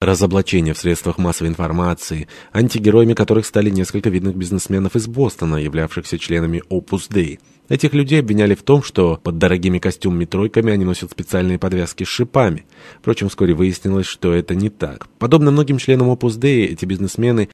разоблачения в средствах массовой информации, антигероями которых стали несколько видных бизнесменов из Бостона, являвшихся членами Opus Dei. Этих людей обвиняли в том, что под дорогими костюмами-тройками они носят специальные подвязки с шипами. Впрочем, вскоре выяснилось, что это не так. Подобно многим членам Opus Dei, эти бизнесмены